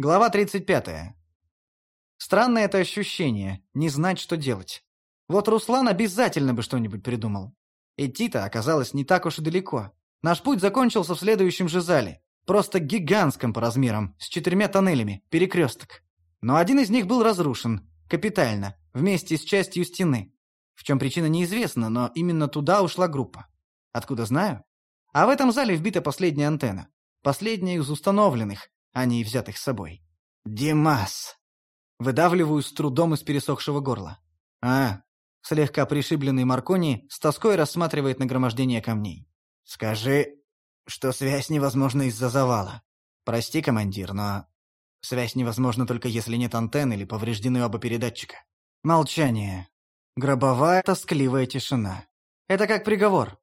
Глава 35. Странное это ощущение, не знать, что делать. Вот Руслан обязательно бы что-нибудь придумал. Идти-то оказалось не так уж и далеко. Наш путь закончился в следующем же зале. Просто гигантском по размерам, с четырьмя тоннелями, перекресток. Но один из них был разрушен, капитально, вместе с частью стены. В чем причина неизвестна, но именно туда ушла группа. Откуда знаю? А в этом зале вбита последняя антенна. Последняя из установленных, а не взятых с собой. «Димас!» Выдавливаю с трудом из пересохшего горла. «А?» Слегка пришибленный Маркони с тоской рассматривает нагромождение камней. «Скажи, что связь невозможна из-за завала. Прости, командир, но связь невозможна только если нет антенн или повреждены оба передатчика. Молчание. Гробовая тоскливая тишина. Это как приговор.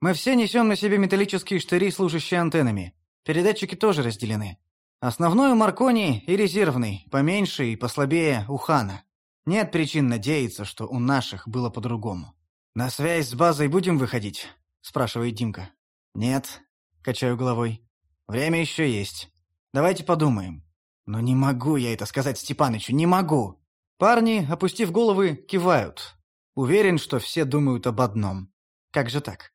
Мы все несем на себе металлические штыри, служащие антеннами. Передатчики тоже разделены. Основной у Маркони и резервный, поменьше и послабее у Хана. Нет причин надеяться, что у наших было по-другому. «На связь с базой будем выходить?» – спрашивает Димка. «Нет», – качаю головой. «Время еще есть. Давайте подумаем». «Но не могу я это сказать Степанычу, не могу!» Парни, опустив головы, кивают. Уверен, что все думают об одном. Как же так?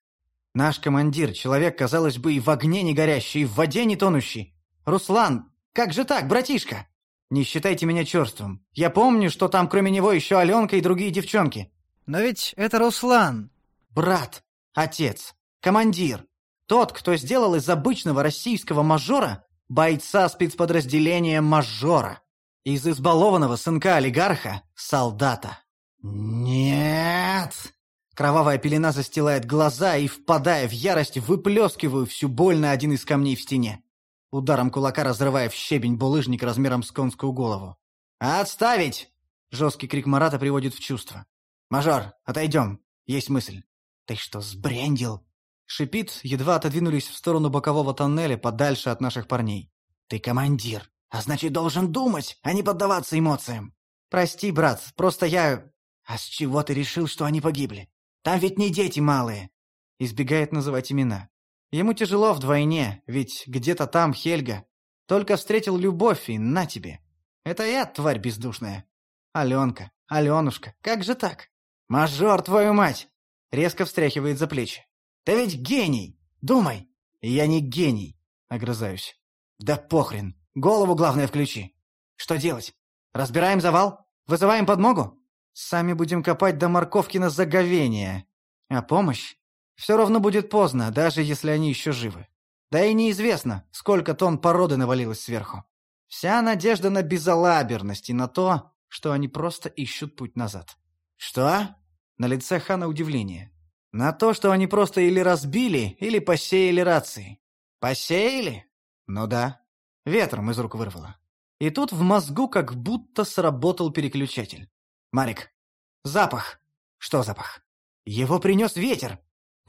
Наш командир, человек, казалось бы, и в огне не горящий, и в воде не тонущий. Руслан, как же так, братишка? Не считайте меня черствым. Я помню, что там кроме него еще Аленка и другие девчонки. Но ведь это Руслан. Брат, отец, командир. Тот, кто сделал из обычного российского мажора бойца спецподразделения мажора. Из избалованного сынка-олигарха — солдата. «Нет!» Кровавая пелена застилает глаза и, впадая в ярость, выплескиваю всю боль на один из камней в стене. Ударом кулака разрывая в щебень булыжник размером с конскую голову. «Отставить!» Жесткий крик Марата приводит в чувство. «Мажор, отойдем. Есть мысль». «Ты что, сбрендил?» Шипит, едва отодвинулись в сторону бокового тоннеля подальше от наших парней. «Ты командир, а значит должен думать, а не поддаваться эмоциям». «Прости, брат, просто я...» «А с чего ты решил, что они погибли? Там ведь не дети малые!» Избегает называть имена. Ему тяжело вдвойне, ведь где-то там Хельга. Только встретил любовь и на тебе. Это я, тварь бездушная. Аленка, Аленушка, как же так? Мажор, твою мать! Резко встряхивает за плечи. Ты ведь гений! Думай! Я не гений, огрызаюсь. Да похрен, голову главное включи. Что делать? Разбираем завал? Вызываем подмогу? Сами будем копать до морковки на заговение. А помощь? Все равно будет поздно, даже если они еще живы. Да и неизвестно, сколько тонн породы навалилось сверху. Вся надежда на безалаберность и на то, что они просто ищут путь назад. «Что?» На лице Хана удивление. «На то, что они просто или разбили, или посеяли рации». «Посеяли?» «Ну да. Ветром из рук вырвало». И тут в мозгу как будто сработал переключатель. Марик, запах. Что запах? Его принес ветер.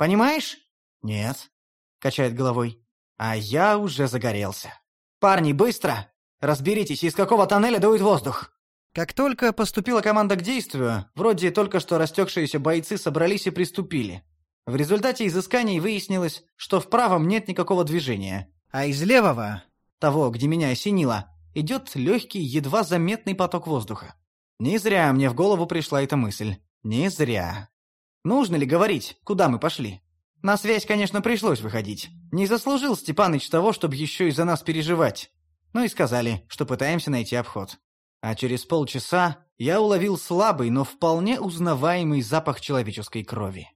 Понимаешь? Нет. Качает головой. А я уже загорелся. Парни, быстро! Разберитесь, из какого тоннеля дует воздух. Как только поступила команда к действию, вроде только что растекшиеся бойцы собрались и приступили. В результате изысканий выяснилось, что в правом нет никакого движения, а из левого, того, где меня осенило, идет легкий, едва заметный поток воздуха. Не зря мне в голову пришла эта мысль. Не зря. Нужно ли говорить, куда мы пошли? На связь, конечно, пришлось выходить. Не заслужил Степаныч того, чтобы еще и за нас переживать. Ну и сказали, что пытаемся найти обход. А через полчаса я уловил слабый, но вполне узнаваемый запах человеческой крови.